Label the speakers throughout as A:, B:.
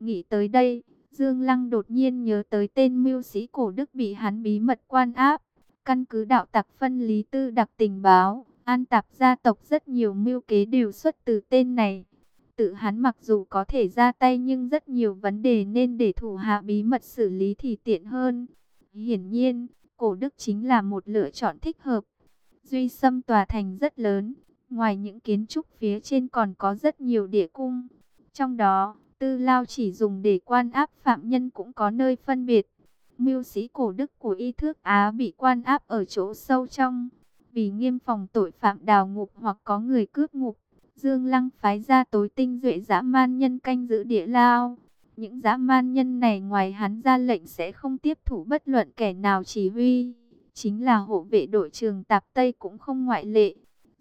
A: Nghĩ tới đây, Dương Lăng đột nhiên nhớ tới tên mưu sĩ cổ đức bị hắn bí mật quan áp. Căn cứ đạo tặc phân lý tư đặc tình báo, an tạp gia tộc rất nhiều mưu kế đều xuất từ tên này. Tự hắn mặc dù có thể ra tay nhưng rất nhiều vấn đề nên để thủ hạ bí mật xử lý thì tiện hơn. Hiển nhiên, cổ đức chính là một lựa chọn thích hợp. Duy Sâm tòa thành rất lớn, ngoài những kiến trúc phía trên còn có rất nhiều địa cung. Trong đó, tư lao chỉ dùng để quan áp phạm nhân cũng có nơi phân biệt. Mưu sĩ cổ đức của y thước Á bị quan áp ở chỗ sâu trong, vì nghiêm phòng tội phạm đào ngục hoặc có người cướp ngục. Dương Lăng phái ra tối tinh duệ dã man nhân canh giữ địa lao. Những dã man nhân này ngoài hắn ra lệnh sẽ không tiếp thủ bất luận kẻ nào chỉ huy. Chính là hộ vệ đội trường Tạp Tây cũng không ngoại lệ.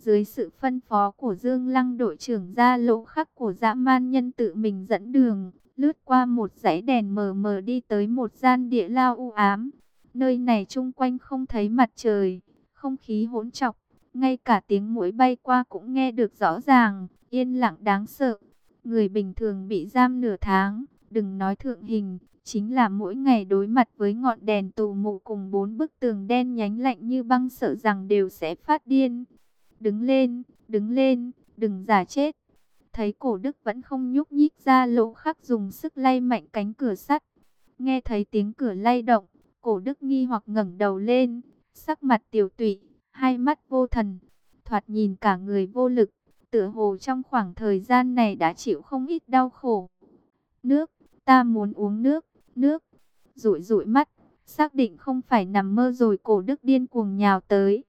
A: Dưới sự phân phó của Dương Lăng đội trưởng ra lỗ khắc của dã man nhân tự mình dẫn đường, lướt qua một dãy đèn mờ mờ đi tới một gian địa lao u ám. Nơi này chung quanh không thấy mặt trời, không khí hỗn trọc, ngay cả tiếng mũi bay qua cũng nghe được rõ ràng, yên lặng đáng sợ. Người bình thường bị giam nửa tháng, đừng nói thượng hình, chính là mỗi ngày đối mặt với ngọn đèn tù mù cùng bốn bức tường đen nhánh lạnh như băng sợ rằng đều sẽ phát điên. Đứng lên, đứng lên, đừng giả chết. Thấy cổ đức vẫn không nhúc nhích ra lỗ khắc dùng sức lay mạnh cánh cửa sắt. Nghe thấy tiếng cửa lay động, cổ đức nghi hoặc ngẩng đầu lên, sắc mặt tiểu tụy, hai mắt vô thần, thoạt nhìn cả người vô lực, tựa hồ trong khoảng thời gian này đã chịu không ít đau khổ. Nước, ta muốn uống nước, nước, rụi rụi mắt, xác định không phải nằm mơ rồi cổ đức điên cuồng nhào tới,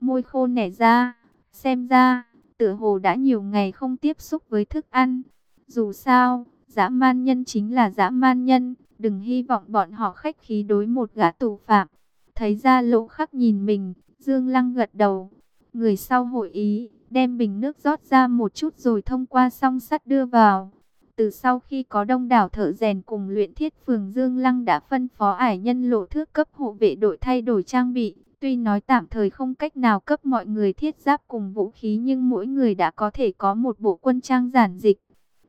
A: môi khô nẻ ra, xem ra, tựa hồ đã nhiều ngày không tiếp xúc với thức ăn. Dù sao, dã man nhân chính là dã man nhân, đừng hy vọng bọn họ khách khí đối một gã tù phạm. Thấy ra lỗ khắc nhìn mình, Dương Lăng gật đầu. Người sau hội ý, đem bình nước rót ra một chút rồi thông qua song sắt đưa vào. Từ sau khi có đông đảo thợ rèn cùng luyện thiết phường Dương Lăng đã phân phó ải nhân lộ thước cấp hộ vệ đội thay đổi trang bị. Tuy nói tạm thời không cách nào cấp mọi người thiết giáp cùng vũ khí nhưng mỗi người đã có thể có một bộ quân trang giản dịch.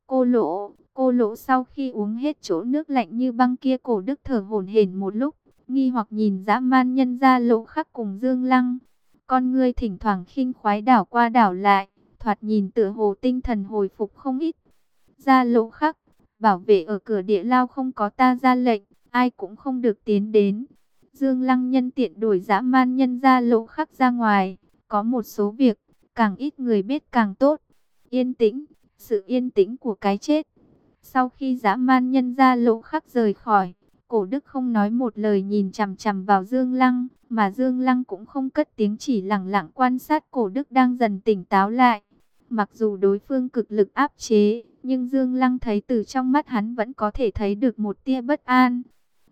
A: Cô lỗ, cô lỗ sau khi uống hết chỗ nước lạnh như băng kia cổ đức thở hổn hển một lúc, nghi hoặc nhìn dã man nhân ra lỗ khắc cùng Dương Lăng. Con ngươi thỉnh thoảng khinh khoái đảo qua đảo lại, thoạt nhìn tựa hồ tinh thần hồi phục không ít. Ra lỗ khắc, bảo vệ ở cửa địa lao không có ta ra lệnh, ai cũng không được tiến đến. Dương Lăng nhân tiện đổi dã man nhân ra lộ khắc ra ngoài, có một số việc, càng ít người biết càng tốt. Yên tĩnh, sự yên tĩnh của cái chết. Sau khi dã man nhân ra lộ khắc rời khỏi, cổ đức không nói một lời nhìn chằm chằm vào Dương Lăng, mà Dương Lăng cũng không cất tiếng chỉ lặng lặng quan sát cổ đức đang dần tỉnh táo lại. Mặc dù đối phương cực lực áp chế, nhưng Dương Lăng thấy từ trong mắt hắn vẫn có thể thấy được một tia bất an.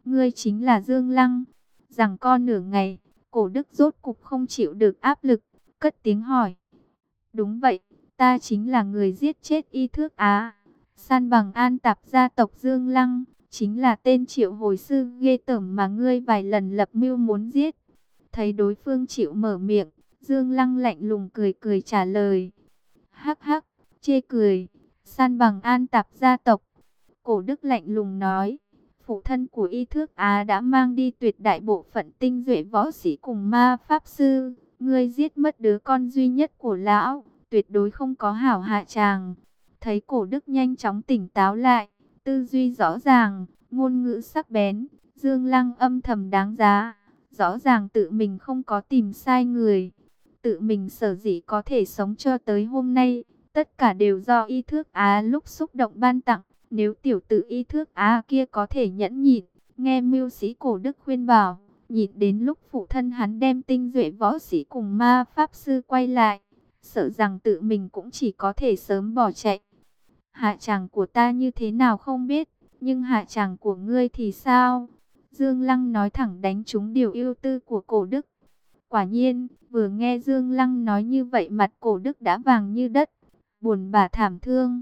A: Ngươi chính là Dương Lăng rằng co nửa ngày, cổ đức rốt cục không chịu được áp lực, cất tiếng hỏi. Đúng vậy, ta chính là người giết chết y thước Á. San bằng an tạp gia tộc Dương Lăng, chính là tên triệu hồi sư ghê tởm mà ngươi vài lần lập mưu muốn giết. Thấy đối phương chịu mở miệng, Dương Lăng lạnh lùng cười cười trả lời. Hắc hắc, chê cười, san bằng an tạp gia tộc. Cổ đức lạnh lùng nói, phụ thân của y thước Á đã mang đi tuyệt đại bộ phận tinh duệ võ sĩ cùng ma pháp sư. Ngươi giết mất đứa con duy nhất của lão, tuyệt đối không có hảo hạ chàng. Thấy cổ đức nhanh chóng tỉnh táo lại, tư duy rõ ràng, ngôn ngữ sắc bén, dương lăng âm thầm đáng giá. Rõ ràng tự mình không có tìm sai người, tự mình sở dĩ có thể sống cho tới hôm nay, tất cả đều do y thước Á lúc xúc động ban tặng. Nếu tiểu tử y thước á kia có thể nhẫn nhịn, nghe mưu sĩ cổ đức khuyên bảo, nhịn đến lúc phụ thân hắn đem tinh duệ võ sĩ cùng ma pháp sư quay lại, sợ rằng tự mình cũng chỉ có thể sớm bỏ chạy. Hạ chàng của ta như thế nào không biết, nhưng hạ chàng của ngươi thì sao? Dương Lăng nói thẳng đánh trúng điều yêu tư của cổ đức. Quả nhiên, vừa nghe Dương Lăng nói như vậy mặt cổ đức đã vàng như đất, buồn bà thảm thương.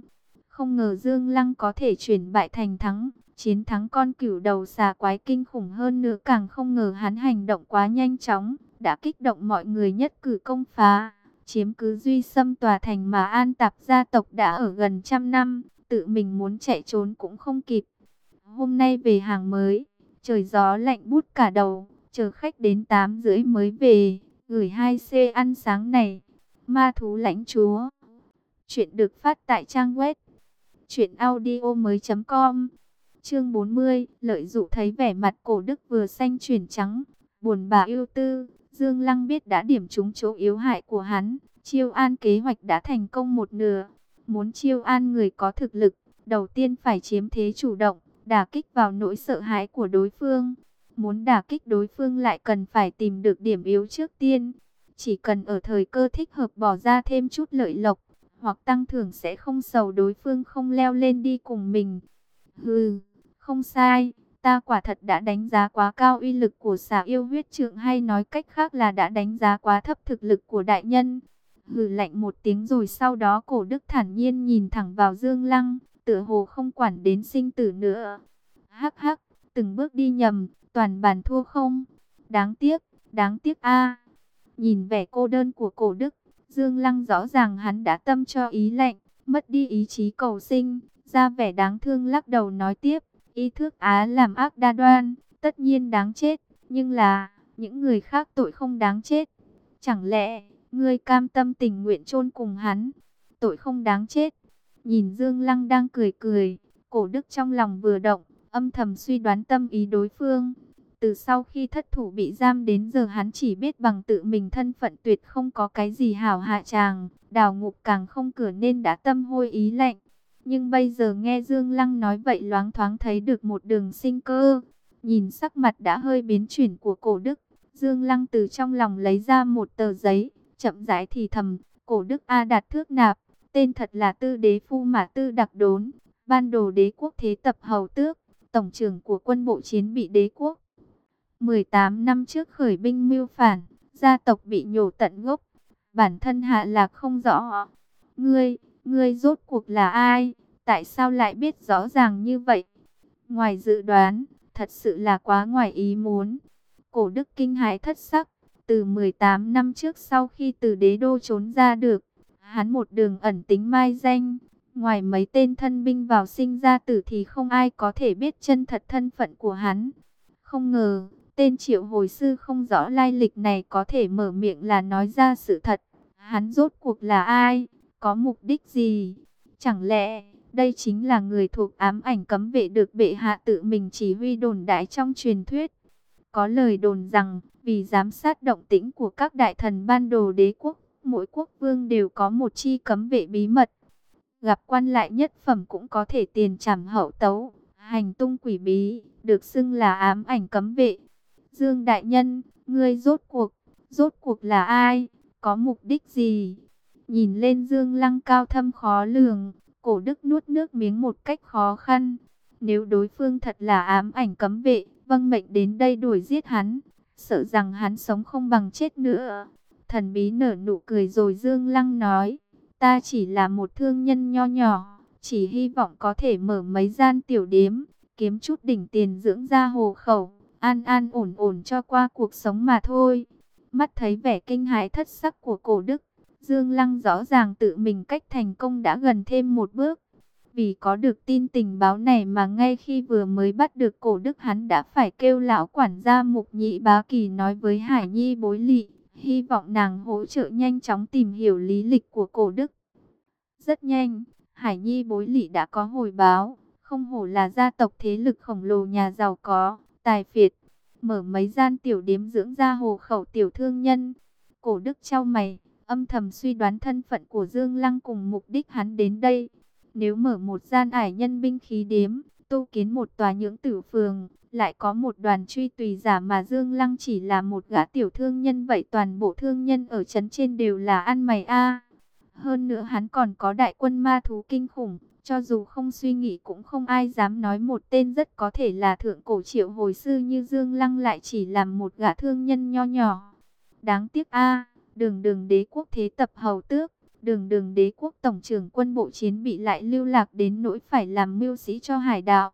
A: Không ngờ Dương Lăng có thể chuyển bại thành thắng, chiến thắng con cửu đầu xà quái kinh khủng hơn nữa càng không ngờ hắn hành động quá nhanh chóng, đã kích động mọi người nhất cử công phá, chiếm cứ duy xâm tòa thành mà an tạp gia tộc đã ở gần trăm năm, tự mình muốn chạy trốn cũng không kịp. Hôm nay về hàng mới, trời gió lạnh bút cả đầu, chờ khách đến 8 rưỡi mới về, gửi hai xe ăn sáng này. Ma thú lãnh chúa. Chuyện được phát tại trang web truyệnaudiomoi.com. Chương 40, lợi dụ thấy vẻ mặt Cổ Đức vừa xanh chuyển trắng, buồn bà yêu tư, Dương Lăng biết đã điểm trúng chỗ yếu hại của hắn, chiêu an kế hoạch đã thành công một nửa. Muốn chiêu an người có thực lực, đầu tiên phải chiếm thế chủ động, đả kích vào nỗi sợ hãi của đối phương. Muốn đả kích đối phương lại cần phải tìm được điểm yếu trước tiên. Chỉ cần ở thời cơ thích hợp bỏ ra thêm chút lợi lộc, hoặc tăng thưởng sẽ không sầu đối phương không leo lên đi cùng mình. Hừ, không sai, ta quả thật đã đánh giá quá cao uy lực của xà yêu huyết trượng hay nói cách khác là đã đánh giá quá thấp thực lực của đại nhân. Hừ lạnh một tiếng rồi sau đó cổ đức thản nhiên nhìn thẳng vào Dương Lăng, tựa hồ không quản đến sinh tử nữa. Hắc hắc, từng bước đi nhầm, toàn bàn thua không? Đáng tiếc, đáng tiếc a. Nhìn vẻ cô đơn của cổ đức, Dương Lăng rõ ràng hắn đã tâm cho ý lạnh, mất đi ý chí cầu sinh, ra vẻ đáng thương lắc đầu nói tiếp, ý thước á làm ác đa đoan, tất nhiên đáng chết, nhưng là, những người khác tội không đáng chết. Chẳng lẽ, ngươi cam tâm tình nguyện chôn cùng hắn, tội không đáng chết. Nhìn Dương Lăng đang cười cười, cổ đức trong lòng vừa động, âm thầm suy đoán tâm ý đối phương. Từ sau khi thất thủ bị giam đến giờ hắn chỉ biết bằng tự mình thân phận tuyệt không có cái gì hảo hạ chàng, đào ngục càng không cửa nên đã tâm hôi ý lạnh. Nhưng bây giờ nghe Dương Lăng nói vậy loáng thoáng thấy được một đường sinh cơ. Nhìn sắc mặt đã hơi biến chuyển của cổ đức, Dương Lăng từ trong lòng lấy ra một tờ giấy, chậm rãi thì thầm, cổ đức A đạt thước nạp, tên thật là tư đế phu mà tư đặc đốn, ban đồ đế quốc thế tập hầu tước, tổng trưởng của quân bộ chiến bị đế quốc. 18 năm trước khởi binh mưu phản, gia tộc bị nhổ tận gốc, bản thân hạ lạc không rõ. Ngươi, ngươi rốt cuộc là ai? Tại sao lại biết rõ ràng như vậy? Ngoài dự đoán, thật sự là quá ngoài ý muốn. Cổ đức kinh hãi thất sắc, từ 18 năm trước sau khi từ đế đô trốn ra được, hắn một đường ẩn tính mai danh. Ngoài mấy tên thân binh vào sinh ra tử thì không ai có thể biết chân thật thân phận của hắn. Không ngờ, Tên triệu hồi sư không rõ lai lịch này có thể mở miệng là nói ra sự thật. Hắn rốt cuộc là ai? Có mục đích gì? Chẳng lẽ đây chính là người thuộc ám ảnh cấm vệ được bệ hạ tự mình chỉ huy đồn đại trong truyền thuyết? Có lời đồn rằng vì giám sát động tĩnh của các đại thần ban đồ đế quốc, mỗi quốc vương đều có một chi cấm vệ bí mật. Gặp quan lại nhất phẩm cũng có thể tiền trảm hậu tấu, hành tung quỷ bí, được xưng là ám ảnh cấm vệ. Dương Đại Nhân, ngươi rốt cuộc, rốt cuộc là ai, có mục đích gì? Nhìn lên Dương Lăng cao thâm khó lường, cổ đức nuốt nước miếng một cách khó khăn. Nếu đối phương thật là ám ảnh cấm vệ, vâng mệnh đến đây đuổi giết hắn, sợ rằng hắn sống không bằng chết nữa. Thần bí nở nụ cười rồi Dương Lăng nói, ta chỉ là một thương nhân nho nhỏ, chỉ hy vọng có thể mở mấy gian tiểu điếm, kiếm chút đỉnh tiền dưỡng ra hồ khẩu an an ổn ổn cho qua cuộc sống mà thôi. Mắt thấy vẻ kinh hãi thất sắc của cổ đức, Dương Lăng rõ ràng tự mình cách thành công đã gần thêm một bước. Vì có được tin tình báo này mà ngay khi vừa mới bắt được cổ đức hắn đã phải kêu lão quản gia mục nhị bá kỳ nói với Hải Nhi bối lị, hy vọng nàng hỗ trợ nhanh chóng tìm hiểu lý lịch của cổ đức. Rất nhanh, Hải Nhi bối lị đã có hồi báo, không hổ là gia tộc thế lực khổng lồ nhà giàu có, tài phiệt, mở mấy gian tiểu điếm dưỡng ra hồ khẩu tiểu thương nhân. Cổ đức trao mày, âm thầm suy đoán thân phận của Dương Lăng cùng mục đích hắn đến đây. Nếu mở một gian ải nhân binh khí điếm, tu kiến một tòa nhưỡng tử phường, lại có một đoàn truy tùy giả mà Dương Lăng chỉ là một gã tiểu thương nhân vậy toàn bộ thương nhân ở trấn trên đều là ăn mày a. Hơn nữa hắn còn có đại quân ma thú kinh khủng, cho dù không suy nghĩ cũng không ai dám nói một tên rất có thể là thượng cổ triệu hồi sư như Dương Lăng lại chỉ làm một gã thương nhân nho nhỏ. Đáng tiếc a đường đường đế quốc thế tập hầu tước, đường đường đế quốc tổng trưởng quân bộ chiến bị lại lưu lạc đến nỗi phải làm mưu sĩ cho hải đạo.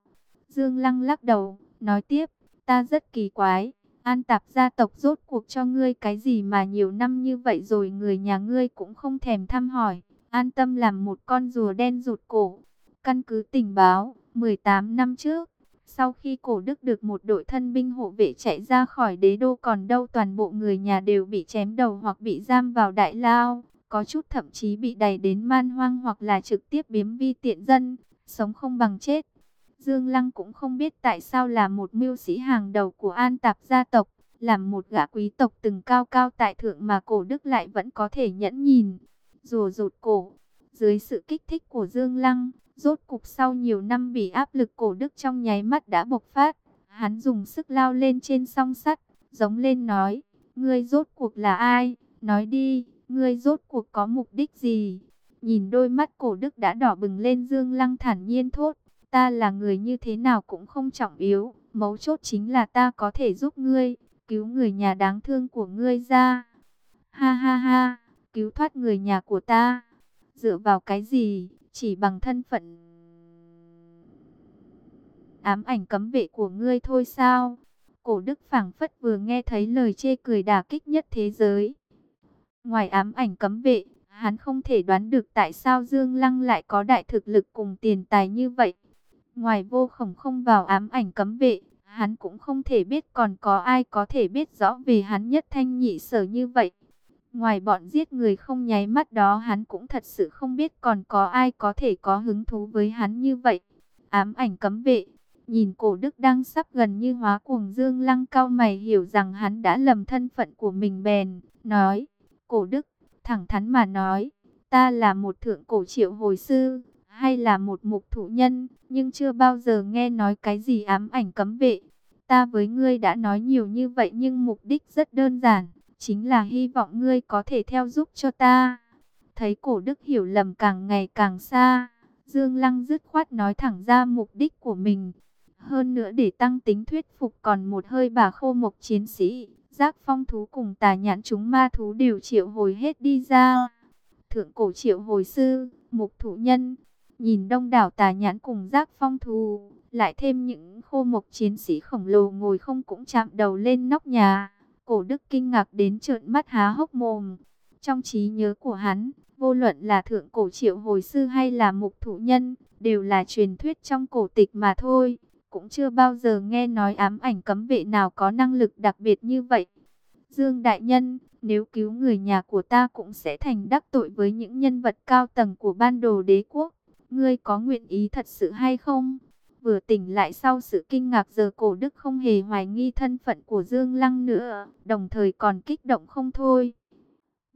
A: Dương Lăng lắc đầu, nói tiếp, ta rất kỳ quái, an tạp gia tộc rốt cuộc cho ngươi cái gì mà nhiều năm như vậy rồi người nhà ngươi cũng không thèm thăm hỏi, an tâm làm một con rùa đen rụt cổ. Căn cứ tình báo, 18 năm trước, sau khi cổ đức được một đội thân binh hộ vệ chạy ra khỏi đế đô còn đâu toàn bộ người nhà đều bị chém đầu hoặc bị giam vào đại lao, có chút thậm chí bị đẩy đến man hoang hoặc là trực tiếp biếm vi tiện dân, sống không bằng chết. Dương Lăng cũng không biết tại sao là một mưu sĩ hàng đầu của an tạp gia tộc, làm một gã quý tộc từng cao cao tại thượng mà cổ đức lại vẫn có thể nhẫn nhìn. Rùa rụt cổ, dưới sự kích thích của Dương Lăng, rốt cục sau nhiều năm bị áp lực cổ đức trong nháy mắt đã bộc phát. Hắn dùng sức lao lên trên song sắt, giống lên nói, ngươi rốt cuộc là ai, nói đi, ngươi rốt cuộc có mục đích gì? Nhìn đôi mắt cổ đức đã đỏ bừng lên Dương Lăng thản nhiên thốt, ta là người như thế nào cũng không trọng yếu, mấu chốt chính là ta có thể giúp ngươi, cứu người nhà đáng thương của ngươi ra. Ha ha ha, cứu thoát người nhà của ta, dựa vào cái gì, chỉ bằng thân phận ám ảnh cấm vệ của ngươi thôi sao? Cổ đức phảng phất vừa nghe thấy lời chê cười đả kích nhất thế giới. Ngoài ám ảnh cấm vệ, hắn không thể đoán được tại sao Dương Lăng lại có đại thực lực cùng tiền tài như vậy. Ngoài vô khổng không vào ám ảnh cấm vệ, hắn cũng không thể biết còn có ai có thể biết rõ về hắn nhất thanh nhị sở như vậy. Ngoài bọn giết người không nháy mắt đó hắn cũng thật sự không biết còn có ai có thể có hứng thú với hắn như vậy. Ám ảnh cấm vệ, nhìn cổ đức đang sắp gần như hóa cuồng dương lăng cao mày hiểu rằng hắn đã lầm thân phận của mình bèn, nói, cổ đức, thẳng thắn mà nói, ta là một thượng cổ triệu hồi sư, hay là một mục thụ nhân, nhưng chưa bao giờ nghe nói cái gì ám ảnh cấm vệ. Ta với ngươi đã nói nhiều như vậy nhưng mục đích rất đơn giản, chính là hy vọng ngươi có thể theo giúp cho ta. Thấy cổ đức hiểu lầm càng ngày càng xa, Dương Lăng dứt khoát nói thẳng ra mục đích của mình. Hơn nữa để tăng tính thuyết phục còn một hơi bà khô mộc chiến sĩ, giác phong thú cùng tà nhãn chúng ma thú đều triệu hồi hết đi ra. Thượng cổ triệu hồi sư, mục thủ nhân, nhìn đông đảo tà nhãn cùng giác phong thú, lại thêm những khô mộc chiến sĩ khổng lồ ngồi không cũng chạm đầu lên nóc nhà. Cổ đức kinh ngạc đến trợn mắt há hốc mồm. Trong trí nhớ của hắn, vô luận là thượng cổ triệu hồi sư hay là mục thủ nhân, đều là truyền thuyết trong cổ tịch mà thôi. Cũng chưa bao giờ nghe nói ám ảnh cấm vệ nào có năng lực đặc biệt như vậy. Dương Đại Nhân, nếu cứu người nhà của ta cũng sẽ thành đắc tội với những nhân vật cao tầng của ban đồ đế quốc. Ngươi có nguyện ý thật sự hay không? Vừa tỉnh lại sau sự kinh ngạc giờ cổ đức không hề hoài nghi thân phận của Dương Lăng nữa, đồng thời còn kích động không thôi.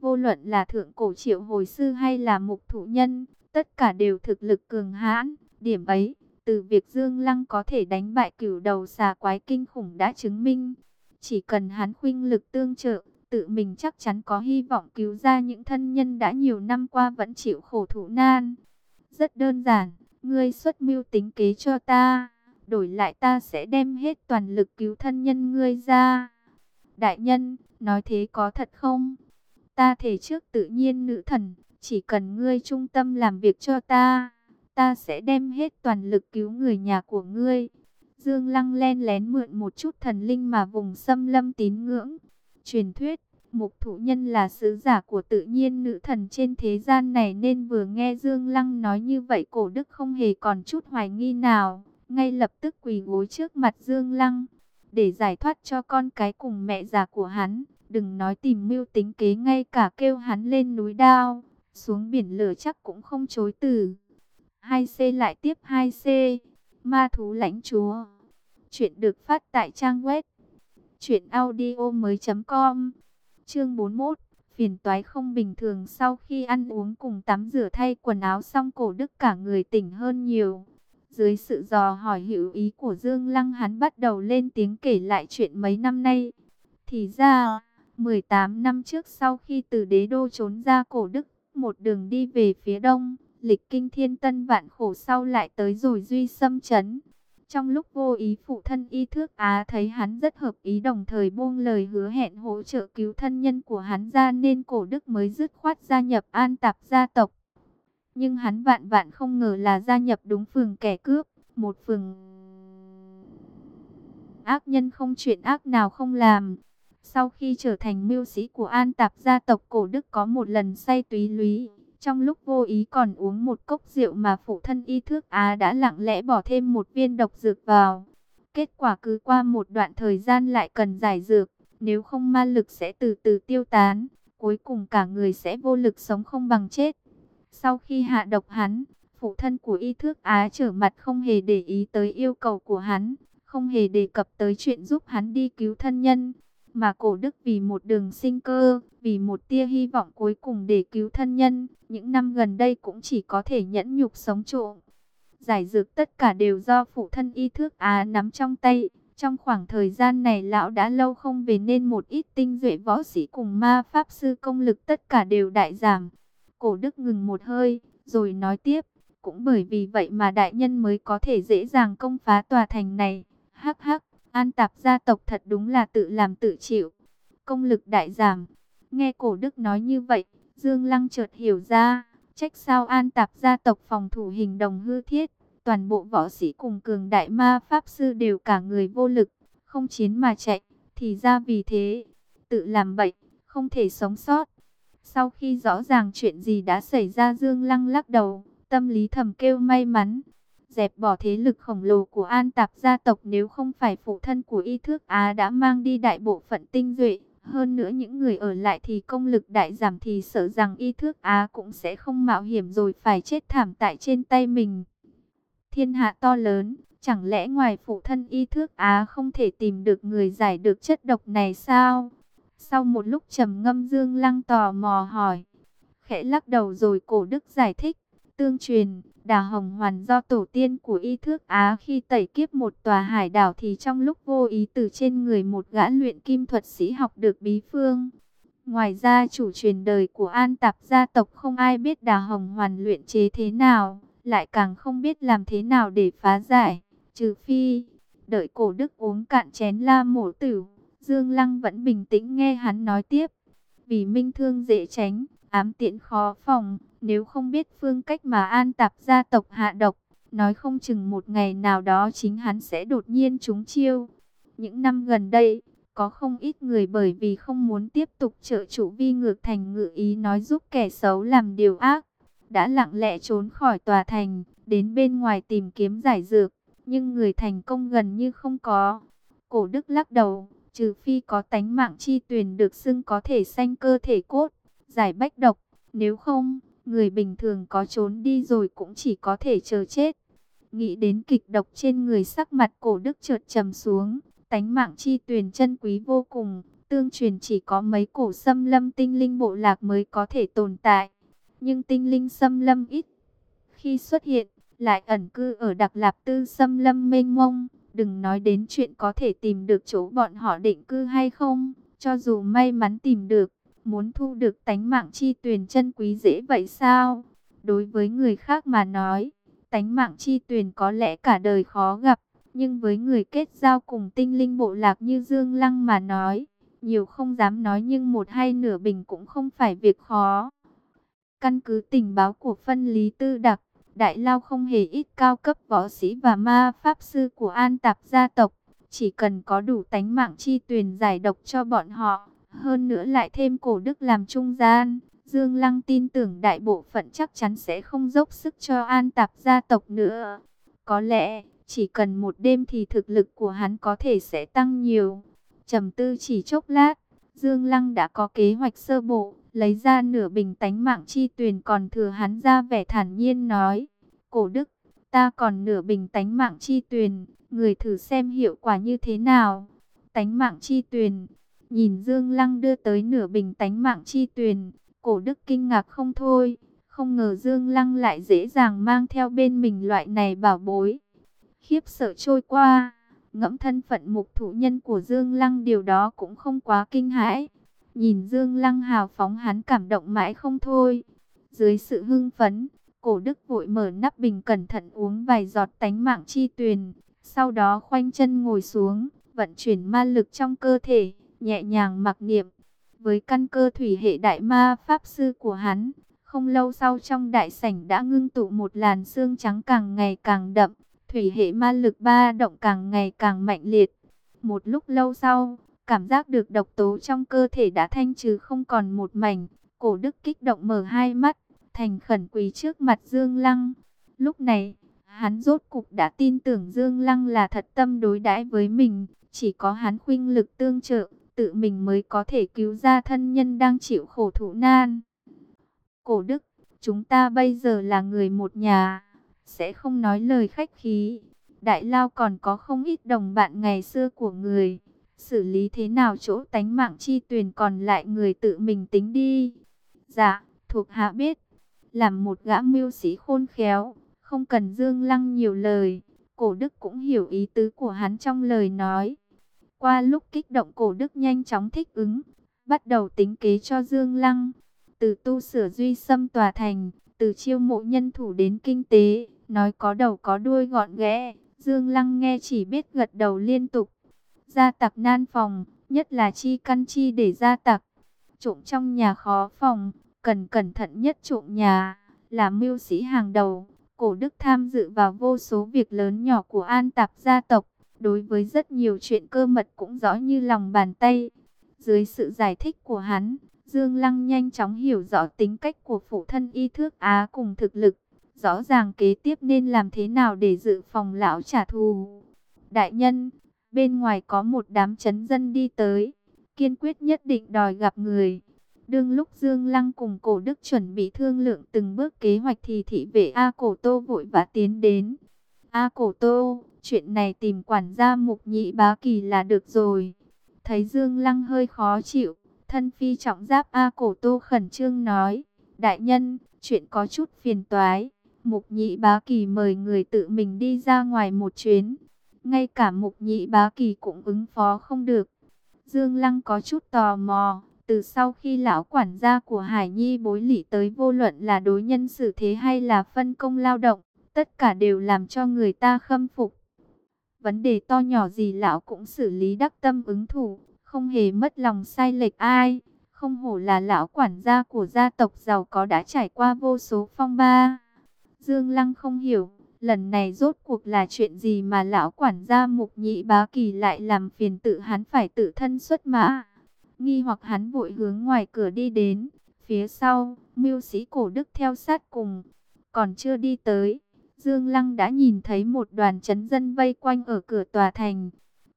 A: Vô luận là thượng cổ triệu hồi sư hay là mục thụ nhân, tất cả đều thực lực cường hãn. Điểm ấy, từ việc Dương Lăng có thể đánh bại cửu đầu xà quái kinh khủng đã chứng minh. Chỉ cần hắn khuynh lực tương trợ, tự mình chắc chắn có hy vọng cứu ra những thân nhân đã nhiều năm qua vẫn chịu khổ thụ nan. Rất đơn giản, ngươi xuất mưu tính kế cho ta, đổi lại ta sẽ đem hết toàn lực cứu thân nhân ngươi ra. Đại nhân, nói thế có thật không? Ta thể trước tự nhiên nữ thần, chỉ cần ngươi trung tâm làm việc cho ta, ta sẽ đem hết toàn lực cứu người nhà của ngươi. Dương Lăng len lén mượn một chút thần linh mà vùng xâm lâm tín ngưỡng. Truyền thuyết, mục thủ nhân là sứ giả của tự nhiên nữ thần trên thế gian này nên vừa nghe Dương Lăng nói như vậy cổ đức không hề còn chút hoài nghi nào. Ngay lập tức quỳ gối trước mặt Dương Lăng, để giải thoát cho con cái cùng mẹ già của hắn. Đừng nói tìm mưu tính kế ngay cả kêu hắn lên núi đao, xuống biển lửa chắc cũng không chối từ. 2C lại tiếp 2C, ma thú lãnh chúa. Chuyện được phát tại trang web chuyện audio mới com Chương 41. Phiền toái không bình thường sau khi ăn uống cùng tắm rửa thay quần áo xong cổ đức cả người tỉnh hơn nhiều. Dưới sự dò hỏi hữu ý của Dương Lăng hắn bắt đầu lên tiếng kể lại chuyện mấy năm nay. Thì ra, 18 năm trước sau khi từ đế đô trốn ra cổ đức, một đường đi về phía đông, lịch kinh thiên tân vạn khổ sau lại tới rồi duy xâm chấn. Trong lúc vô ý phụ thân y thước Á thấy hắn rất hợp ý đồng thời buông lời hứa hẹn hỗ trợ cứu thân nhân của hắn ra nên cổ đức mới dứt khoát gia nhập an tạp gia tộc. Nhưng hắn vạn vạn không ngờ là gia nhập đúng phường kẻ cướp, một phường ác nhân không chuyện ác nào không làm. Sau khi trở thành mưu sĩ của an tạp gia tộc cổ đức có một lần say túy lúy, trong lúc vô ý còn uống một cốc rượu mà phụ thân y thước Á đã lặng lẽ bỏ thêm một viên độc dược vào. Kết quả cứ qua một đoạn thời gian lại cần giải dược, nếu không ma lực sẽ từ từ tiêu tán, cuối cùng cả người sẽ vô lực sống không bằng chết. Sau khi hạ độc hắn, phụ thân của y thước Á trở mặt không hề để ý tới yêu cầu của hắn, không hề đề cập tới chuyện giúp hắn đi cứu thân nhân. Mà cổ đức vì một đường sinh cơ, vì một tia hy vọng cuối cùng để cứu thân nhân, những năm gần đây cũng chỉ có thể nhẫn nhục sống trộm. Giải dược tất cả đều do phụ thân y thước Á nắm trong tay. Trong khoảng thời gian này lão đã lâu không về nên một ít tinh duệ võ sĩ cùng ma pháp sư công lực tất cả đều đại giảm. Cổ đức ngừng một hơi, rồi nói tiếp, cũng bởi vì vậy mà đại nhân mới có thể dễ dàng công phá tòa thành này. Hắc hắc, an tạp gia tộc thật đúng là tự làm tự chịu. Công lực đại giảm. Nghe cổ đức nói như vậy, Dương Lăng chợt hiểu ra, trách sao an tạp gia tộc phòng thủ hình đồng hư thiết. Toàn bộ võ sĩ cùng cường đại ma pháp sư đều cả người vô lực, không chiến mà chạy. Thì ra vì thế, tự làm bậy, không thể sống sót. Sau khi rõ ràng chuyện gì đã xảy ra Dương Lăng lắc đầu, tâm lý thầm kêu may mắn dẹp bỏ thế lực khổng lồ của An Tạp gia tộc nếu không phải phụ thân của Y Thước Á đã mang đi đại bộ phận tinh duệ. Hơn nữa những người ở lại thì công lực đại giảm thì sợ rằng Y Thước Á cũng sẽ không mạo hiểm rồi phải chết thảm tại trên tay mình. Thiên hạ to lớn, chẳng lẽ ngoài phụ thân Y Thước Á không thể tìm được người giải được chất độc này sao? Sau một lúc trầm ngâm Dương Lăng tò mò hỏi, khẽ lắc đầu rồi cổ đức giải thích, tương truyền Đà Hồng Hoàn do tổ tiên của y thước Á khi tẩy kiếp một tòa hải đảo thì trong lúc vô ý từ trên người một gã luyện kim thuật sĩ học được bí phương. Ngoài ra chủ truyền đời của An Tạp gia tộc không ai biết Đà Hồng Hoàn luyện chế thế nào, lại càng không biết làm thế nào để phá giải, trừ phi đợi cổ đức uống cạn chén la mổ tử. Dương Lăng vẫn bình tĩnh nghe hắn nói tiếp, vì minh thương dễ tránh, ám tiện khó phòng, nếu không biết phương cách mà an tạp gia tộc hạ độc, nói không chừng một ngày nào đó chính hắn sẽ đột nhiên trúng chiêu. Những năm gần đây, có không ít người bởi vì không muốn tiếp tục trợ chủ vi ngược thành ngự ý nói giúp kẻ xấu làm điều ác, đã lặng lẽ trốn khỏi tòa thành, đến bên ngoài tìm kiếm giải dược, nhưng người thành công gần như không có. Cổ đức lắc đầu, trừ phi có tánh mạng chi tuyền được xưng có thể sanh cơ thể cốt, giải bách độc, nếu không, người bình thường có trốn đi rồi cũng chỉ có thể chờ chết. Nghĩ đến kịch độc trên người sắc mặt cổ đức trượt trầm xuống, tánh mạng chi tuyền chân quý vô cùng, tương truyền chỉ có mấy cổ xâm lâm tinh linh bộ lạc mới có thể tồn tại. Nhưng tinh linh xâm lâm ít khi xuất hiện, lại ẩn cư ở đặc lạp tư xâm lâm mênh mông. Đừng nói đến chuyện có thể tìm được chỗ bọn họ định cư hay không, cho dù may mắn tìm được, Muốn thu được tánh mạng chi tuyền chân quý dễ vậy sao? Đối với người khác mà nói, tánh mạng chi tuyền có lẽ cả đời khó gặp. Nhưng với người kết giao cùng tinh linh bộ lạc như Dương Lăng mà nói, nhiều không dám nói nhưng một hay nửa bình cũng không phải việc khó. Căn cứ tình báo của phân lý tư đặc, Đại Lao không hề ít cao cấp võ sĩ và ma pháp sư của an tạp gia tộc. Chỉ cần có đủ tánh mạng chi tuyền giải độc cho bọn họ, hơn nữa lại thêm cổ đức làm trung gian. Dương Lăng tin tưởng đại bộ phận chắc chắn sẽ không dốc sức cho an tạp gia tộc nữa. Có lẽ, chỉ cần một đêm thì thực lực của hắn có thể sẽ tăng nhiều. trầm tư chỉ chốc lát, Dương Lăng đã có kế hoạch sơ bộ, lấy ra nửa bình tánh mạng chi tuyền còn thừa hắn ra vẻ thản nhiên nói. Cổ đức, ta còn nửa bình tánh mạng chi tuyền, người thử xem hiệu quả như thế nào. Tánh mạng chi tuyền, Nhìn Dương Lăng đưa tới nửa bình tánh mạng chi tuyền, cổ đức kinh ngạc không thôi. Không ngờ Dương Lăng lại dễ dàng mang theo bên mình loại này bảo bối. Khiếp sợ trôi qua, ngẫm thân phận mục thủ nhân của Dương Lăng điều đó cũng không quá kinh hãi. Nhìn Dương Lăng hào phóng hắn cảm động mãi không thôi. Dưới sự hưng phấn, cổ đức vội mở nắp bình cẩn thận uống vài giọt tánh mạng chi tuyền. Sau đó khoanh chân ngồi xuống, vận chuyển ma lực trong cơ thể nhẹ nhàng mặc niệm. Với căn cơ thủy hệ đại ma pháp sư của hắn, không lâu sau trong đại sảnh đã ngưng tụ một làn xương trắng càng ngày càng đậm, thủy hệ ma lực ba động càng ngày càng mạnh liệt. Một lúc lâu sau, cảm giác được độc tố trong cơ thể đã thanh trừ không còn một mảnh, cổ đức kích động mở hai mắt, thành khẩn quỳ trước mặt Dương Lăng. Lúc này, hắn rốt cục đã tin tưởng Dương Lăng là thật tâm đối đãi với mình, chỉ có hắn khuynh lực tương trợ, tự mình mới có thể cứu ra thân nhân đang chịu khổ thụ nan. Cổ đức, chúng ta bây giờ là người một nhà, sẽ không nói lời khách khí. Đại Lao còn có không ít đồng bạn ngày xưa của người, xử lý thế nào chỗ tánh mạng chi tuyền còn lại người tự mình tính đi. Dạ, thuộc hạ biết, làm một gã mưu sĩ khôn khéo, không cần Dương Lăng nhiều lời, cổ đức cũng hiểu ý tứ của hắn trong lời nói. Qua lúc kích động cổ đức nhanh chóng thích ứng, bắt đầu tính kế cho Dương Lăng. Từ tu sửa duy xâm tòa thành, từ chiêu mộ nhân thủ đến kinh tế, nói có đầu có đuôi gọn ghẽ. Dương Lăng nghe chỉ biết gật đầu liên tục. Gia tặc nan phòng, nhất là chi căn chi để gia tặc. Trộm trong nhà khó phòng, cần cẩn thận nhất trộm nhà, là mưu sĩ hàng đầu. Cổ đức tham dự vào vô số việc lớn nhỏ của an tạp gia tộc đối với rất nhiều chuyện cơ mật cũng rõ như lòng bàn tay. Dưới sự giải thích của hắn, Dương Lăng nhanh chóng hiểu rõ tính cách của phụ thân y thước Á cùng thực lực. Rõ ràng kế tiếp nên làm thế nào để dự phòng lão trả thù. Đại nhân, bên ngoài có một đám chấn dân đi tới, kiên quyết nhất định đòi gặp người. Đương lúc Dương Lăng cùng cổ đức chuẩn bị thương lượng từng bước kế hoạch thì thị vệ A Cổ Tô vội vã tiến đến. A Cổ Tô, Chuyện này tìm quản gia mục nhị bá kỳ là được rồi. Thấy Dương Lăng hơi khó chịu, thân phi trọng giáp A cổ tô khẩn trương nói. Đại nhân, chuyện có chút phiền toái. Mục nhị bá kỳ mời người tự mình đi ra ngoài một chuyến. Ngay cả mục nhị bá kỳ cũng ứng phó không được. Dương Lăng có chút tò mò. Từ sau khi lão quản gia của Hải Nhi bối lỷ tới vô luận là đối nhân xử thế hay là phân công lao động, tất cả đều làm cho người ta khâm phục. Vấn đề to nhỏ gì lão cũng xử lý đắc tâm ứng thủ, không hề mất lòng sai lệch ai. Không hổ là lão quản gia của gia tộc giàu có đã trải qua vô số phong ba. Dương Lăng không hiểu, lần này rốt cuộc là chuyện gì mà lão quản gia mục nhị bá kỳ lại làm phiền tự hắn phải tự thân xuất mã. Nghi hoặc hắn vội hướng ngoài cửa đi đến, phía sau, mưu sĩ cổ đức theo sát cùng, còn chưa đi tới Dương Lăng đã nhìn thấy một đoàn chấn dân vây quanh ở cửa tòa thành.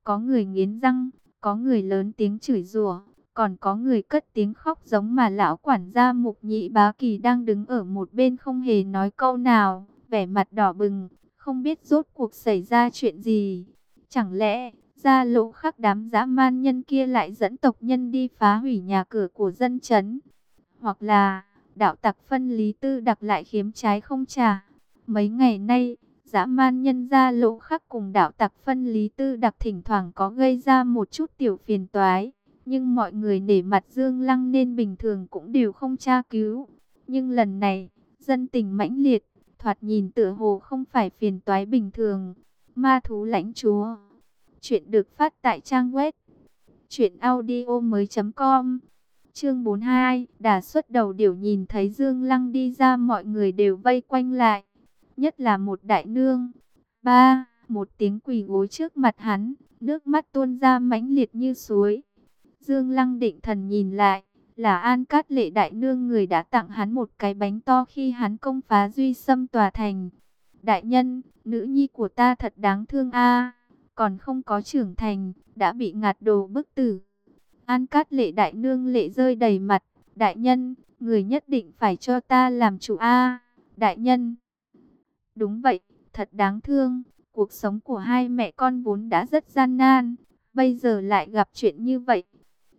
A: Có người nghiến răng, có người lớn tiếng chửi rủa, còn có người cất tiếng khóc giống mà lão quản gia mục nhị bá kỳ đang đứng ở một bên không hề nói câu nào, vẻ mặt đỏ bừng, không biết rốt cuộc xảy ra chuyện gì. Chẳng lẽ, ra lộ khắc đám dã man nhân kia lại dẫn tộc nhân đi phá hủy nhà cửa của dân chấn? Hoặc là, đạo tặc phân lý tư đặc lại khiếm trái không trả? Mấy ngày nay, dã man nhân gia lỗ khắc cùng đạo tặc phân lý tư đặc thỉnh thoảng có gây ra một chút tiểu phiền toái. Nhưng mọi người nể mặt Dương Lăng nên bình thường cũng đều không tra cứu. Nhưng lần này, dân tình mãnh liệt, thoạt nhìn tựa hồ không phải phiền toái bình thường. Ma thú lãnh chúa. Chuyện được phát tại trang web. Chuyện audio mới.com Chương 42, đà xuất đầu điểu nhìn thấy Dương Lăng đi ra mọi người đều vây quanh lại nhất là một đại nương. Ba, một tiếng quỳ gối trước mặt hắn, nước mắt tuôn ra mãnh liệt như suối. Dương Lăng định thần nhìn lại, là An Cát Lệ đại nương người đã tặng hắn một cái bánh to khi hắn công phá duy xâm tòa thành. Đại nhân, nữ nhi của ta thật đáng thương a, còn không có trưởng thành, đã bị ngạt đồ bức tử. An Cát Lệ đại nương lệ rơi đầy mặt, đại nhân, người nhất định phải cho ta làm chủ a, đại nhân. Đúng vậy, thật đáng thương. Cuộc sống của hai mẹ con vốn đã rất gian nan. Bây giờ lại gặp chuyện như vậy.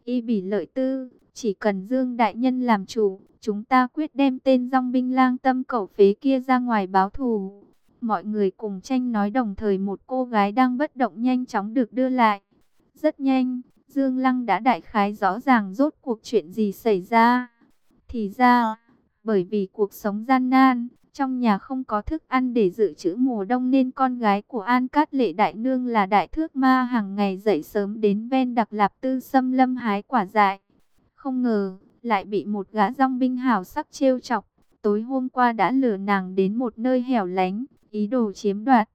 A: Y bỉ lợi tư, chỉ cần Dương Đại Nhân làm chủ, chúng ta quyết đem tên dòng binh lang tâm cẩu phế kia ra ngoài báo thù. Mọi người cùng tranh nói đồng thời một cô gái đang bất động nhanh chóng được đưa lại. Rất nhanh, Dương Lăng đã đại khái rõ ràng rốt cuộc chuyện gì xảy ra. Thì ra, bởi vì cuộc sống gian nan, trong nhà không có thức ăn để dự trữ mùa đông nên con gái của An Cát Lệ Đại Nương là Đại Thước Ma hàng ngày dậy sớm đến ven đặc lạp tư xâm lâm hái quả dại. Không ngờ, lại bị một gã rong binh hào sắc trêu chọc. Tối hôm qua đã lừa nàng đến một nơi hẻo lánh, ý đồ chiếm đoạt.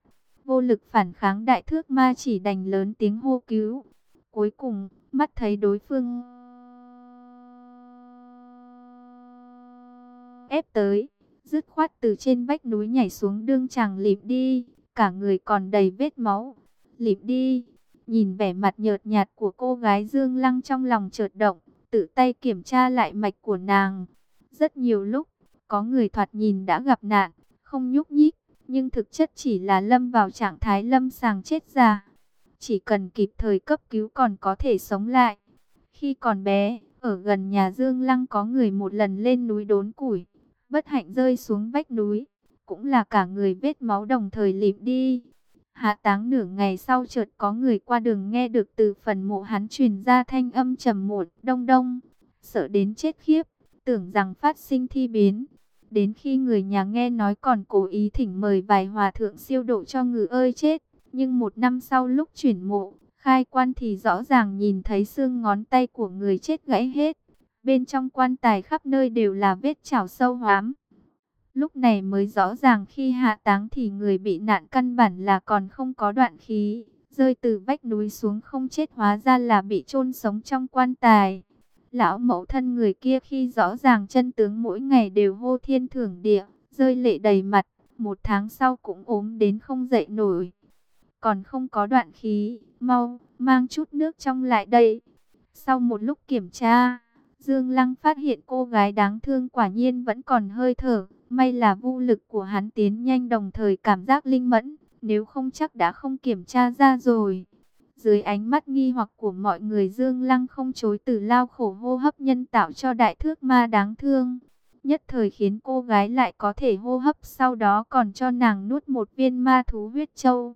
A: Vô lực phản kháng Đại Thước Ma chỉ đành lớn tiếng hô cứu. Cuối cùng, mắt thấy đối phương ép tới, dứt khoát từ trên vách núi nhảy xuống đương chàng lịm đi, cả người còn đầy vết máu. Lịm đi, nhìn vẻ mặt nhợt nhạt của cô gái Dương Lăng trong lòng chợt động, tự tay kiểm tra lại mạch của nàng. Rất nhiều lúc, có người thoạt nhìn đã gặp nạn, không nhúc nhích, nhưng thực chất chỉ là lâm vào trạng thái lâm sàng chết già. Chỉ cần kịp thời cấp cứu còn có thể sống lại. Khi còn bé, ở gần nhà Dương Lăng có người một lần lên núi đốn củi, bất hạnh rơi xuống vách núi, cũng là cả người vết máu đồng thời lịm đi. Hạ táng nửa ngày sau chợt có người qua đường nghe được từ phần mộ hắn truyền ra thanh âm trầm muộn, đông đông, sợ đến chết khiếp, tưởng rằng phát sinh thi biến. Đến khi người nhà nghe nói còn cố ý thỉnh mời vài hòa thượng siêu độ cho người ơi chết. Nhưng một năm sau lúc chuyển mộ, khai quan thì rõ ràng nhìn thấy xương ngón tay của người chết gãy hết. Bên trong quan tài khắp nơi đều là vết chảo sâu hoám. Lúc này mới rõ ràng khi hạ táng thì người bị nạn căn bản là còn không có đoạn khí. Rơi từ vách núi xuống không chết hóa ra là bị chôn sống trong quan tài. Lão mẫu thân người kia khi rõ ràng chân tướng mỗi ngày đều hô thiên thưởng địa, rơi lệ đầy mặt. Một tháng sau cũng ốm đến không dậy nổi. Còn không có đoạn khí, mau, mang chút nước trong lại đây. Sau một lúc kiểm tra, Dương Lăng phát hiện cô gái đáng thương quả nhiên vẫn còn hơi thở. May là vô lực của hắn tiến nhanh đồng thời cảm giác linh mẫn, nếu không chắc đã không kiểm tra ra rồi. Dưới ánh mắt nghi hoặc của mọi người Dương Lăng không chối từ lao khổ hô hấp nhân tạo cho đại thước ma đáng thương. Nhất thời khiến cô gái lại có thể hô hấp sau đó còn cho nàng nuốt một viên ma thú huyết châu.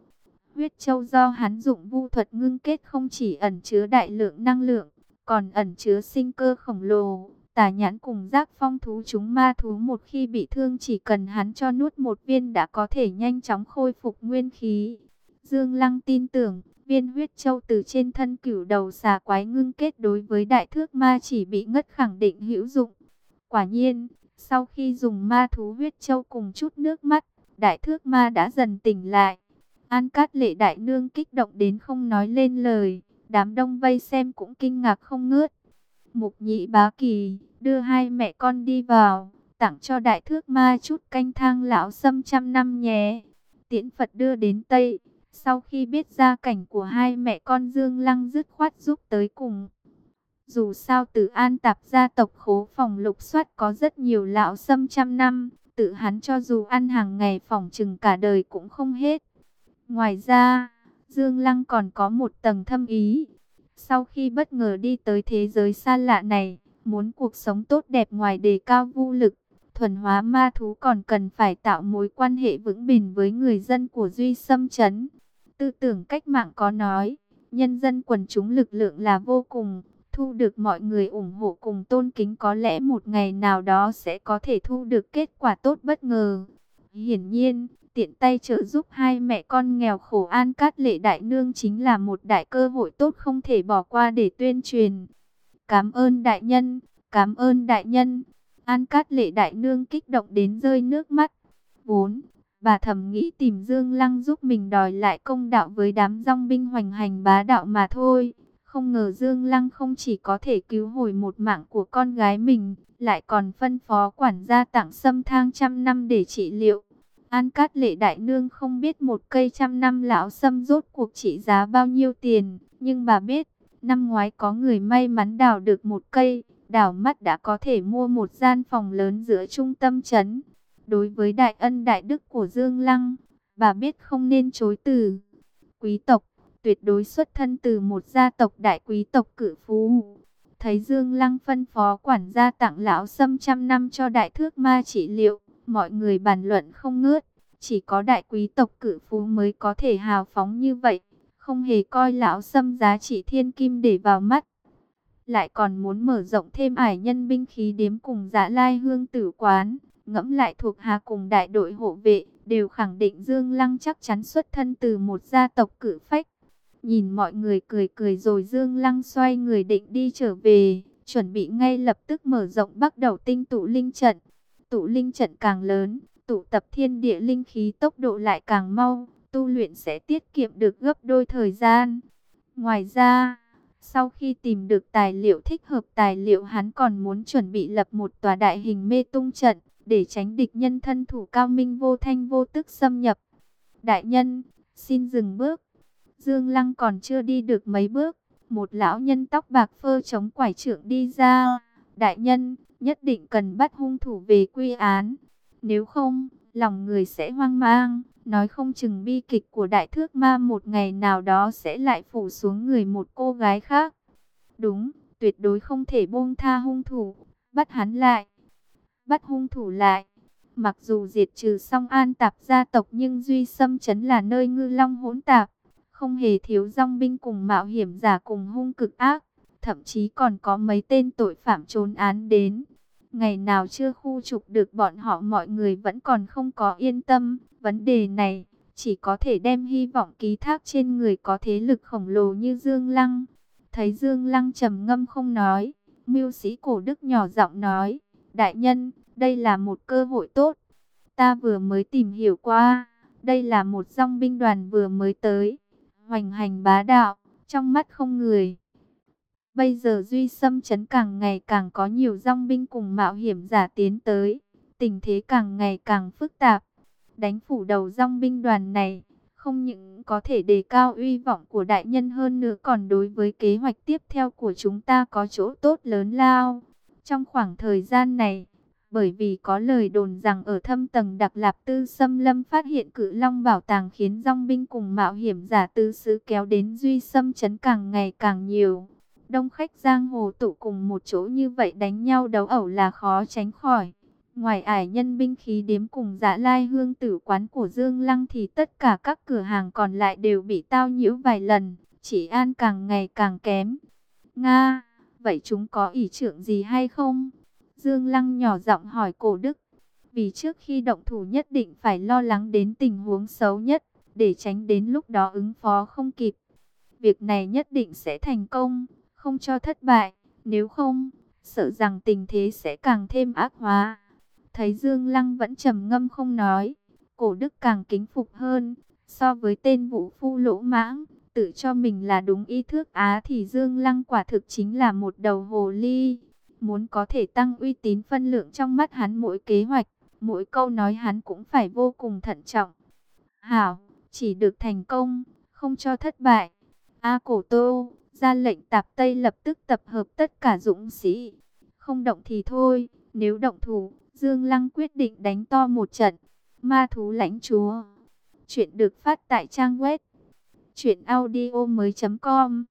A: Huyết châu do hắn dụng vu thuật ngưng kết không chỉ ẩn chứa đại lượng năng lượng, còn ẩn chứa sinh cơ khổng lồ. Tà nhãn cùng giác phong thú chúng ma thú một khi bị thương chỉ cần hắn cho nuốt một viên đã có thể nhanh chóng khôi phục nguyên khí. Dương Lăng tin tưởng, viên huyết châu từ trên thân cửu đầu xà quái ngưng kết đối với đại thước ma chỉ bị ngất khẳng định hữu dụng. Quả nhiên, sau khi dùng ma thú huyết châu cùng chút nước mắt, đại thước ma đã dần tỉnh lại. An Cát Lệ Đại Nương kích động đến không nói lên lời, đám đông vây xem cũng kinh ngạc không ngớt. Mục nhị bá kỳ, đưa hai mẹ con đi vào, tặng cho đại thước ma chút canh thang lão sâm trăm năm nhé. Tiễn Phật đưa đến Tây, sau khi biết gia cảnh của hai mẹ con Dương Lăng dứt khoát giúp tới cùng. Dù sao Tử an tạp gia tộc khố phòng lục soát có rất nhiều lão sâm trăm năm, tự hắn cho dù ăn hàng ngày phòng chừng cả đời cũng không hết. Ngoài ra, Dương Lăng còn có một tầng thâm ý. Sau khi bất ngờ đi tới thế giới xa lạ này, muốn cuộc sống tốt đẹp ngoài đề cao vô lực, thuần hóa ma thú còn cần phải tạo mối quan hệ vững bền với người dân của Duy Sâm Trấn. Tư tưởng cách mạng có nói, nhân dân quần chúng lực lượng là vô cùng, thu được mọi người ủng hộ cùng tôn kính có lẽ một ngày nào đó sẽ có thể thu được kết quả tốt bất ngờ. Hiển nhiên, tiện tay trợ giúp hai mẹ con nghèo khổ an cát lệ đại nương chính là một đại cơ hội tốt không thể bỏ qua để tuyên truyền. Cảm ơn đại nhân, cảm ơn đại nhân. An cát lệ đại nương kích động đến rơi nước mắt. 4. Bà thầm nghĩ tìm Dương Lăng giúp mình đòi lại công đạo với đám rong binh hoành hành bá đạo mà thôi. Không ngờ Dương Lăng không chỉ có thể cứu hồi một mạng của con gái mình, lại còn phân phó quản gia tặng sâm thang trăm năm để trị liệu. An Cát Lệ Đại Nương không biết một cây trăm năm lão sâm rốt cuộc trị giá bao nhiêu tiền, nhưng bà biết, năm ngoái có người may mắn đào được một cây, đào mắt đã có thể mua một gian phòng lớn giữa trung tâm trấn. Đối với đại ân đại đức của Dương Lăng, bà biết không nên chối từ. Quý tộc, tuyệt đối xuất thân từ một gia tộc đại quý tộc cử phú. Thấy Dương Lăng phân phó quản gia tặng lão sâm trăm năm cho đại thước ma trị liệu, mọi người bàn luận không ngớt. Chỉ có đại quý tộc cử phú mới có thể hào phóng như vậy, không hề coi lão xâm giá trị thiên kim để vào mắt. Lại còn muốn mở rộng thêm ải nhân binh khí đếm cùng dạ lai hương tử quán, ngẫm lại thuộc hạ cùng đại đội hộ vệ, đều khẳng định Dương Lăng chắc chắn xuất thân từ một gia tộc cử phách. Nhìn mọi người cười cười rồi Dương Lăng xoay người định đi trở về, chuẩn bị ngay lập tức mở rộng bắt đầu tinh tụ linh trận. Tụ linh trận càng lớn, tụ tập thiên địa linh khí tốc độ lại càng mau, tu luyện sẽ tiết kiệm được gấp đôi thời gian. Ngoài ra, sau khi tìm được tài liệu thích hợp tài liệu hắn còn muốn chuẩn bị lập một tòa đại hình mê tung trận, để tránh địch nhân thân thủ cao minh vô thanh vô tức xâm nhập. Đại nhân, xin dừng bước. Dương Lăng còn chưa đi được mấy bước, một lão nhân tóc bạc phơ chống quải trưởng đi ra. Đại nhân, nhất định cần bắt hung thủ về quy án. Nếu không, lòng người sẽ hoang mang, nói không chừng bi kịch của đại thước ma một ngày nào đó sẽ lại phủ xuống người một cô gái khác. Đúng, tuyệt đối không thể buông tha hung thủ, bắt hắn lại. Bắt hung thủ lại. Mặc dù diệt trừ xong an tạp gia tộc nhưng Duy Sâm Trấn là nơi ngư long hỗn tạp. Không hề thiếu dòng binh cùng mạo hiểm giả cùng hung cực ác. Thậm chí còn có mấy tên tội phạm trốn án đến. Ngày nào chưa khu trục được bọn họ mọi người vẫn còn không có yên tâm. Vấn đề này chỉ có thể đem hy vọng ký thác trên người có thế lực khổng lồ như Dương Lăng. Thấy Dương Lăng trầm ngâm không nói, mưu sĩ cổ đức nhỏ giọng nói, Đại nhân, đây là một cơ hội tốt. Ta vừa mới tìm hiểu qua, đây là một dòng binh đoàn vừa mới tới, hoành hành bá đạo, trong mắt không người. Bây giờ Duy Sâm Trấn càng ngày càng có nhiều dòng binh cùng mạo hiểm giả tiến tới, tình thế càng ngày càng phức tạp. Đánh phủ đầu dòng binh đoàn này, không những có thể đề cao uy vọng của đại nhân hơn nữa còn đối với kế hoạch tiếp theo của chúng ta có chỗ tốt lớn lao. Trong khoảng thời gian này, bởi vì có lời đồn rằng ở thâm tầng Đặc Lạp Tư Xâm Lâm phát hiện cự long bảo tàng khiến dòng binh cùng mạo hiểm giả tư sứ kéo đến Duy Xâm chấn càng ngày càng nhiều. Đông khách giang hồ tụ cùng một chỗ như vậy đánh nhau đấu ẩu là khó tránh khỏi. Ngoài ải nhân binh khí đếm cùng dã lai hương tử quán của Dương Lăng thì tất cả các cửa hàng còn lại đều bị tao nhiễu vài lần, chỉ an càng ngày càng kém. Nga, vậy chúng có ý trưởng gì hay không? Dương Lăng nhỏ giọng hỏi cổ đức. Vì trước khi động thủ nhất định phải lo lắng đến tình huống xấu nhất, để tránh đến lúc đó ứng phó không kịp. Việc này nhất định sẽ thành công, không cho thất bại, nếu không, sợ rằng tình thế sẽ càng thêm ác hóa. Thấy Dương Lăng vẫn trầm ngâm không nói, cổ đức càng kính phục hơn, so với tên vũ phu lỗ mãng, tự cho mình là đúng ý thước Á thì Dương Lăng quả thực chính là một đầu hồ ly. Muốn có thể tăng uy tín phân lượng trong mắt hắn mỗi kế hoạch, mỗi câu nói hắn cũng phải vô cùng thận trọng. Hảo, chỉ được thành công, không cho thất bại. A Cổ Tô, ra lệnh tạp Tây lập tức tập hợp tất cả dũng sĩ. Không động thì thôi, nếu động thủ, Dương Lăng quyết định đánh to một trận. Ma thú lãnh chúa. Chuyện được phát tại trang web. Chuyện audio mới.com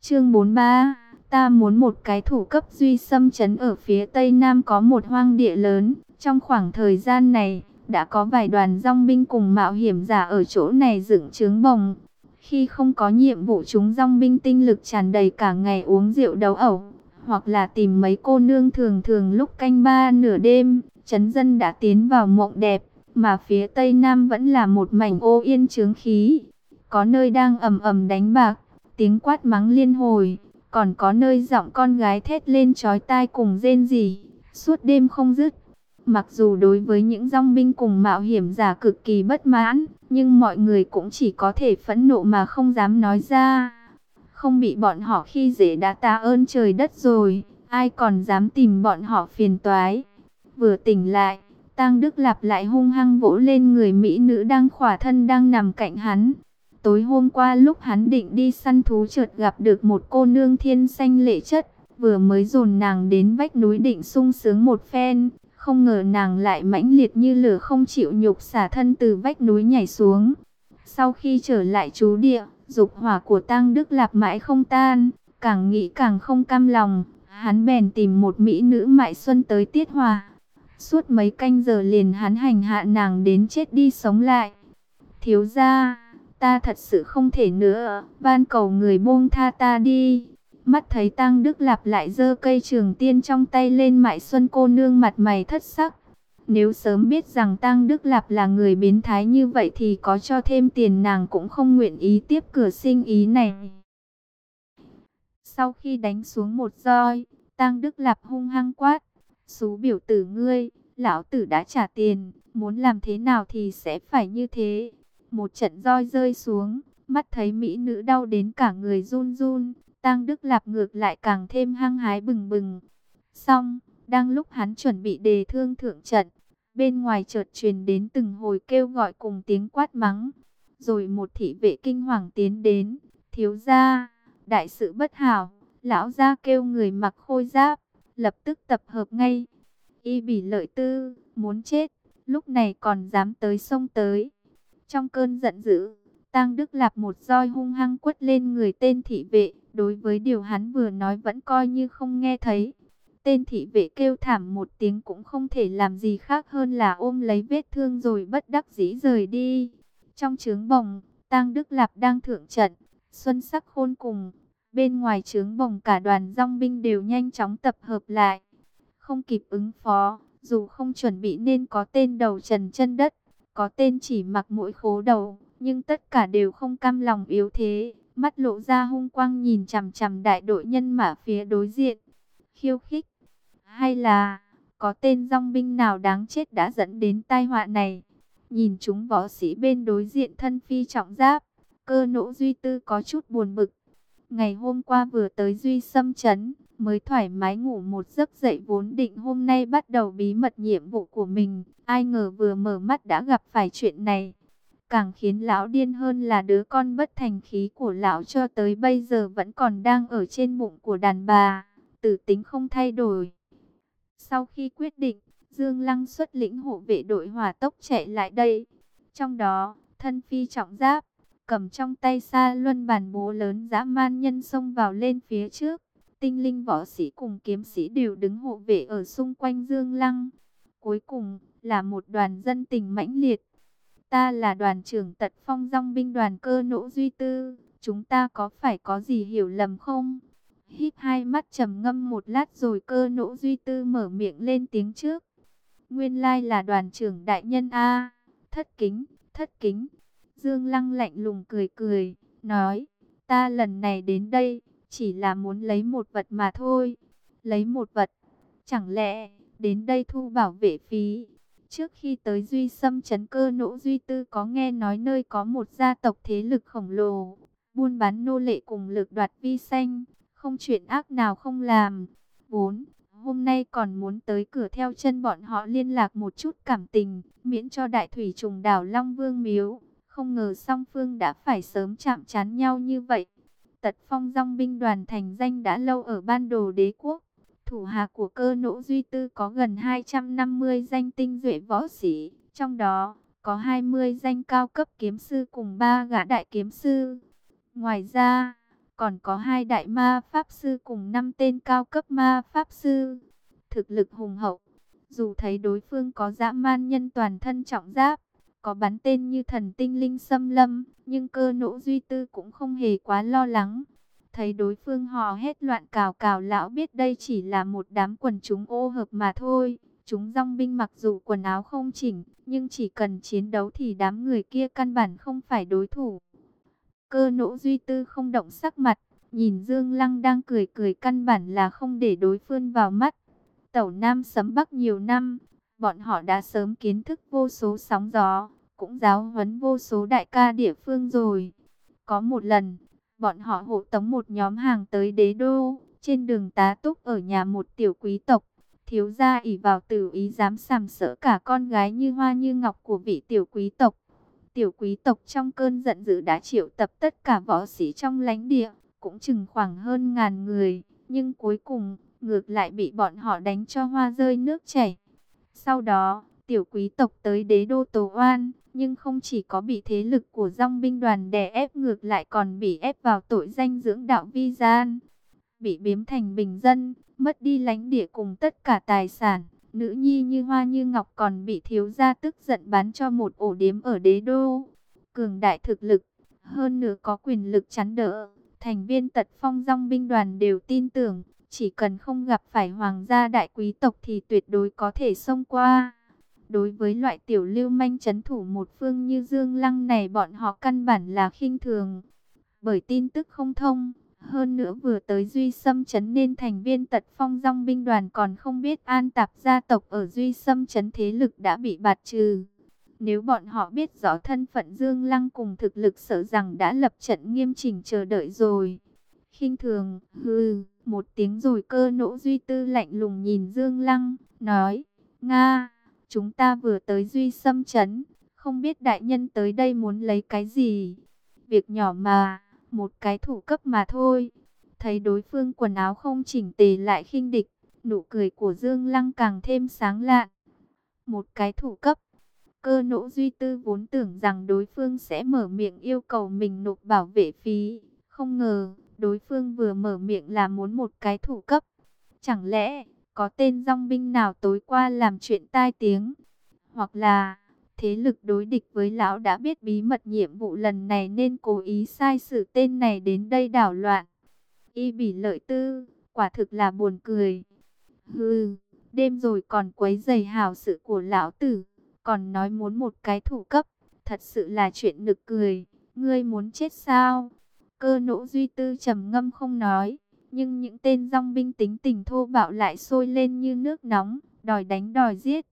A: Chương 43 Ta muốn một cái thủ cấp duy xâm chấn ở phía tây nam có một hoang địa lớn. Trong khoảng thời gian này, đã có vài đoàn dòng binh cùng mạo hiểm giả ở chỗ này dựng trướng bồng. Khi không có nhiệm vụ chúng dòng binh tinh lực tràn đầy cả ngày uống rượu đấu ẩu, hoặc là tìm mấy cô nương thường thường lúc canh ba nửa đêm, chấn dân đã tiến vào mộng đẹp, mà phía tây nam vẫn là một mảnh ô yên trướng khí. Có nơi đang ầm ầm đánh bạc, tiếng quát mắng liên hồi, còn có nơi giọng con gái thét lên chói tai cùng rên rỉ, suốt đêm không dứt. Mặc dù đối với những dòng binh cùng mạo hiểm giả cực kỳ bất mãn, nhưng mọi người cũng chỉ có thể phẫn nộ mà không dám nói ra. Không bị bọn họ khi dễ đã ta ơn trời đất rồi, ai còn dám tìm bọn họ phiền toái. Vừa tỉnh lại, Tăng Đức Lạp lại hung hăng vỗ lên người Mỹ nữ đang khỏa thân đang nằm cạnh hắn. Tối hôm qua lúc hắn định đi săn thú chợt gặp được một cô nương thiên xanh lệ chất, vừa mới dồn nàng đến vách núi định sung sướng một phen, không ngờ nàng lại mãnh liệt như lửa không chịu nhục xả thân từ vách núi nhảy xuống. Sau khi trở lại chú địa, dục hỏa của Tăng Đức Lạp mãi không tan, càng nghĩ càng không cam lòng, hắn bèn tìm một mỹ nữ mại xuân tới tiết hòa. Suốt mấy canh giờ liền hắn hành hạ nàng đến chết đi sống lại. Thiếu gia ta thật sự không thể nữa, van cầu người buông tha ta đi. Mắt thấy Tăng Đức Lạp lại giơ cây trường tiên trong tay lên mại xuân cô nương mặt mày thất sắc. Nếu sớm biết rằng Tăng Đức Lạp là người biến thái như vậy thì có cho thêm tiền nàng cũng không nguyện ý tiếp cửa sinh ý này. Sau khi đánh xuống một roi, Tăng Đức Lạp hung hăng quát. Xú biểu tử ngươi, lão tử đã trả tiền, muốn làm thế nào thì sẽ phải như thế. Một trận roi rơi xuống, mắt thấy mỹ nữ đau đến cả người run run, Tăng Đức Lạp ngược lại càng thêm hăng hái bừng bừng. Xong, Đang lúc hắn chuẩn bị đề thương thượng trận, bên ngoài chợt truyền đến từng hồi kêu gọi cùng tiếng quát mắng. Rồi một thị vệ kinh hoàng tiến đến, thiếu gia, đại sự bất hảo, lão gia kêu người mặc khôi giáp, lập tức tập hợp ngay. Y bỉ lợi tư, muốn chết, lúc này còn dám tới sông tới. Trong cơn giận dữ, Tang Đức Lạp một roi hung hăng quất lên người tên thị vệ, đối với điều hắn vừa nói vẫn coi như không nghe thấy. Tên thị vệ kêu thảm một tiếng cũng không thể làm gì khác hơn là ôm lấy vết thương rồi bất đắc dĩ rời đi. Trong trướng bồng, Tang Đức Lạp đang thượng trận, xuân sắc khôn cùng. Bên ngoài trướng bồng cả đoàn dòng binh đều nhanh chóng tập hợp lại. Không kịp ứng phó, dù không chuẩn bị nên có tên đầu trần chân đất, có tên chỉ mặc mũi khố đầu, nhưng tất cả đều không cam lòng yếu thế, mắt lộ ra hung quang nhìn chằm chằm đại đội nhân mã phía đối diện. Khiêu khích, hay là có tên dòng binh nào đáng chết đã dẫn đến tai họa này? Nhìn chúng võ sĩ bên đối diện thân phi trọng giáp, cơ nỗ duy tư có chút buồn bực. Ngày hôm qua vừa tới duy xâm chấn, mới thoải mái ngủ một giấc dậy vốn định hôm nay bắt đầu bí mật nhiệm vụ của mình. Ai ngờ vừa mở mắt đã gặp phải chuyện này. Càng khiến lão điên hơn là đứa con bất thành khí của lão cho tới bây giờ vẫn còn đang ở trên bụng của đàn bà. Tử tính không thay đổi. Sau khi quyết định, Dương Lăng xuất lĩnh hộ vệ đội hỏa tốc chạy lại đây. Trong đó, thân phi trọng giáp, cầm trong tay xa luân bàn bố lớn dã man nhân xông vào lên phía trước. Tinh linh võ sĩ cùng kiếm sĩ đều đứng hộ vệ ở xung quanh Dương Lăng. Cuối cùng là một đoàn dân tình mãnh liệt. Ta là đoàn trưởng tật phong dòng binh đoàn cơ nỗ duy tư. Chúng ta có phải có gì hiểu lầm không? Hít hai mắt trầm ngâm một lát rồi cơ nỗ duy tư mở miệng lên tiếng trước. Nguyên lai là đoàn trưởng đại nhân A. Thất kính, thất kính. Dương Lăng lạnh lùng cười cười, nói, ta lần này đến đây, chỉ là muốn lấy một vật mà thôi. Lấy một vật, chẳng lẽ đến đây thu bảo vệ phí. Trước khi tới Duy Sâm chấn cơ nỗ Duy Tư có nghe nói nơi có một gia tộc thế lực khổng lồ, buôn bán nô lệ cùng lực đoạt vi xanh, không chuyện ác nào không làm. 4. Hôm nay còn muốn tới cửa theo chân bọn họ liên lạc một chút cảm tình, miễn cho đại thủy trùng đảo Long Vương Miếu. Không ngờ song phương đã phải sớm chạm chán nhau như vậy. Tật phong dòng binh đoàn thành danh đã lâu ở ban đồ đế quốc. Thủ hạ của cơ nỗ duy tư có gần 250 danh tinh duệ võ sĩ. Trong đó có 20 danh cao cấp kiếm sư cùng 3 gã đại kiếm sư. Ngoài ra còn có hai đại ma pháp sư cùng 5 tên cao cấp ma pháp sư. Thực lực hùng hậu. Dù thấy đối phương có dã man nhân toàn thân trọng giáp, có bắn tên như thần tinh linh xâm lâm, nhưng cơ nỗ duy tư cũng không hề quá lo lắng. Thấy đối phương hò hét loạn cào cào lão biết đây chỉ là một đám quần chúng ô hợp mà thôi. Chúng dòng binh mặc dù quần áo không chỉnh, nhưng chỉ cần chiến đấu thì đám người kia căn bản không phải đối thủ. Cơ nỗ duy tư không động sắc mặt, nhìn Dương Lăng đang cười cười căn bản là không để đối phương vào mắt. Tẩu Nam sấm Bắc nhiều năm, Bọn họ đã sớm kiến thức vô số sóng gió, cũng giáo huấn vô số đại ca địa phương rồi. Có một lần, bọn họ hộ tống một nhóm hàng tới đế đô, trên đường tá túc ở nhà một tiểu quý tộc. Thiếu gia ỷ vào tử ý dám sàm sỡ cả con gái như hoa như ngọc của vị tiểu quý tộc. Tiểu quý tộc trong cơn giận dữ đã triệu tập tất cả võ sĩ trong lãnh địa, cũng chừng khoảng hơn ngàn người, nhưng cuối cùng ngược lại bị bọn họ đánh cho hoa rơi nước chảy. Sau đó, tiểu quý tộc tới đế đô tổ Oan, nhưng không chỉ có bị thế lực của dòng binh đoàn đè ép ngược lại còn bị ép vào tội danh dưỡng đạo vi gian. Bị biếm thành bình dân, mất đi lãnh địa cùng tất cả tài sản. Nữ nhi như hoa như ngọc còn bị thiếu gia tức giận bán cho một ổ điếm ở đế đô. Cường đại thực lực, hơn nữa có quyền lực chắn đỡ. Thành viên tật phong dòng binh đoàn đều tin tưởng, chỉ cần không gặp phải hoàng gia đại quý tộc thì tuyệt đối có thể xông qua. Đối với loại tiểu lưu manh chấn thủ một phương như Dương Lăng này bọn họ căn bản là khinh thường. Bởi tin tức không thông, hơn nữa vừa tới Duy Sâm chấn nên thành viên tật phong dòng binh đoàn còn không biết an tạp gia tộc ở Duy Sâm chấn thế lực đã bị bạt trừ. Nếu bọn họ biết rõ thân phận Dương Lăng cùng thực lực sợ rằng đã lập trận nghiêm chỉnh chờ đợi rồi. khinh thường, hư một tiếng rồi cơ nỗ duy tư lạnh lùng nhìn Dương Lăng, nói, Nga, chúng ta vừa tới duy xâm chấn, không biết đại nhân tới đây muốn lấy cái gì, việc nhỏ mà, một cái thủ cấp mà thôi. Thấy đối phương quần áo không chỉnh tề lại khinh địch, nụ cười của Dương Lăng càng thêm sáng lạ. Một cái thủ cấp, cơ nỗ duy tư vốn tưởng rằng đối phương sẽ mở miệng yêu cầu mình nộp bảo vệ phí, không ngờ đối phương vừa mở miệng là muốn một cái thủ cấp. Chẳng lẽ có tên dòng binh nào tối qua làm chuyện tai tiếng? Hoặc là thế lực đối địch với lão đã biết bí mật nhiệm vụ lần này nên cố ý sai sự tên này đến đây đảo loạn. Y bỉ lợi tư, quả thực là buồn cười. Hừ, đêm rồi còn quấy giày hào sự của lão tử, còn nói muốn một cái thủ cấp, thật sự là chuyện nực cười. Ngươi muốn chết sao? Cơ nỗ duy tư trầm ngâm không nói, nhưng những tên dòng binh tính tình thô bạo lại sôi lên như nước nóng, đòi đánh đòi giết.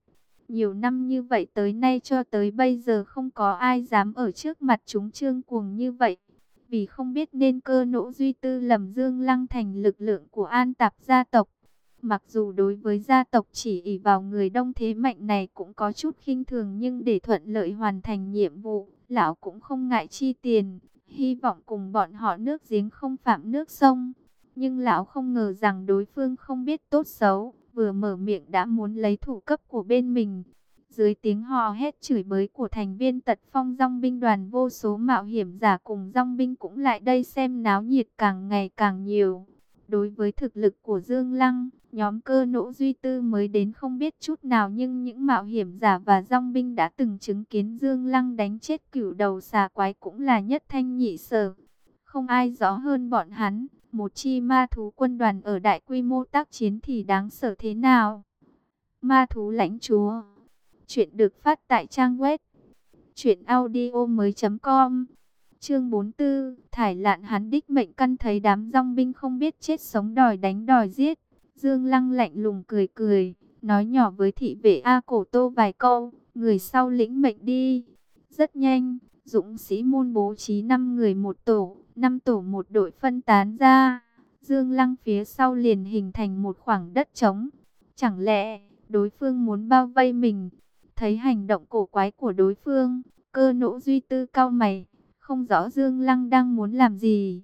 A: Nhiều năm như vậy tới nay cho tới bây giờ không có ai dám ở trước mặt chúng trương cuồng như vậy. Vì không biết nên cơ nỗ duy tư lầm Dương Lăng thành lực lượng của an tạp gia tộc. Mặc dù đối với gia tộc chỉ ỷ vào người đông thế mạnh này cũng có chút khinh thường nhưng để thuận lợi hoàn thành nhiệm vụ, lão cũng không ngại chi tiền, hy vọng cùng bọn họ nước giếng không phạm nước sông. Nhưng lão không ngờ rằng đối phương không biết tốt xấu, vừa mở miệng đã muốn lấy thủ cấp của bên mình. Dưới tiếng hò hét chửi bới của thành viên tật phong dòng binh đoàn vô số mạo hiểm giả cùng dòng binh cũng lại đây xem náo nhiệt càng ngày càng nhiều. Đối với thực lực của Dương Lăng, nhóm cơ nỗ duy tư mới đến không biết chút nào nhưng những mạo hiểm giả và dòng binh đã từng chứng kiến Dương Lăng đánh chết cửu đầu xà quái cũng là nhất thanh nhị sở. Không ai rõ hơn bọn hắn, một chi ma thú quân đoàn ở đại quy mô tác chiến thì đáng sợ thế nào. Ma thú lãnh chúa Chuyện được phát tại trang web truyệnaudiomoi.com. Chương 44, thải lạn hắn đích mệnh căn thấy đám rong binh không biết chết sống đòi đánh đòi giết. Dương Lăng lạnh lùng cười cười, nói nhỏ với thị vệ A Cổ Tô vài câu, người sau lĩnh mệnh đi. Rất nhanh, dũng sĩ môn bố trí 5 người một tổ, 5 tổ một đội phân tán ra. Dương Lăng phía sau liền hình thành một khoảng đất trống. Chẳng lẽ đối phương muốn bao vây mình? Thấy hành động cổ quái của đối phương, cơ nỗ duy tư cao mày, không rõ Dương Lăng đang muốn làm gì.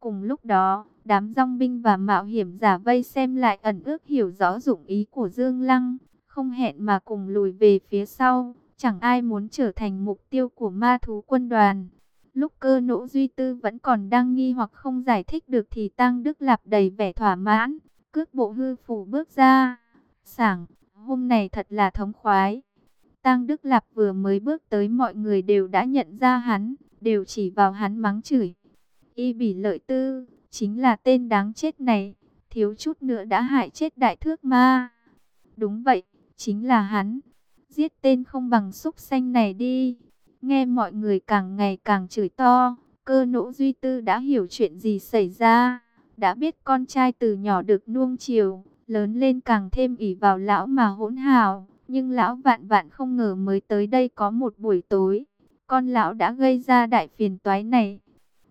A: Cùng lúc đó, đám rong binh và mạo hiểm giả vây xem lại ẩn ước hiểu rõ dụng ý của Dương Lăng, không hẹn mà cùng lùi về phía sau, chẳng ai muốn trở thành mục tiêu của ma thú quân đoàn. Lúc cơ nỗ duy tư vẫn còn đang nghi hoặc không giải thích được thì Tăng Đức Lạp đầy vẻ thỏa mãn, cước bộ hư phủ bước ra. Sảng, hôm này thật là thống khoái. Tăng Đức Lạp vừa mới bước tới mọi người đều đã nhận ra hắn, đều chỉ vào hắn mắng chửi. Y bỉ lợi tư, chính là tên đáng chết này, thiếu chút nữa đã hại chết đại thước ma. Đúng vậy, chính là hắn. Giết tên không bằng xúc xanh này đi. Nghe mọi người càng ngày càng chửi to, cơ nỗ duy tư đã hiểu chuyện gì xảy ra. Đã biết con trai từ nhỏ được nuông chiều, lớn lên càng thêm ỉ vào lão mà hỗn hào. Nhưng lão vạn vạn không ngờ mới tới đây có một buổi tối. Con lão đã gây ra đại phiền toái này.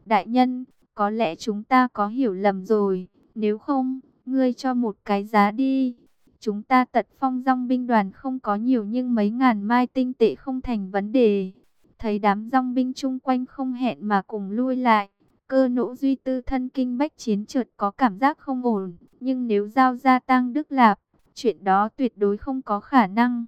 A: Đại nhân, có lẽ chúng ta có hiểu lầm rồi. Nếu không, ngươi cho một cái giá đi. Chúng ta tật phong rong binh đoàn không có nhiều nhưng mấy ngàn mai tinh tệ không thành vấn đề. Thấy đám rong binh chung quanh không hẹn mà cùng lui lại. Cơ nỗ duy tư thân kinh bách chiến trượt có cảm giác không ổn. Nhưng nếu giao ra tăng đức lạp, chuyện đó tuyệt đối không có khả năng.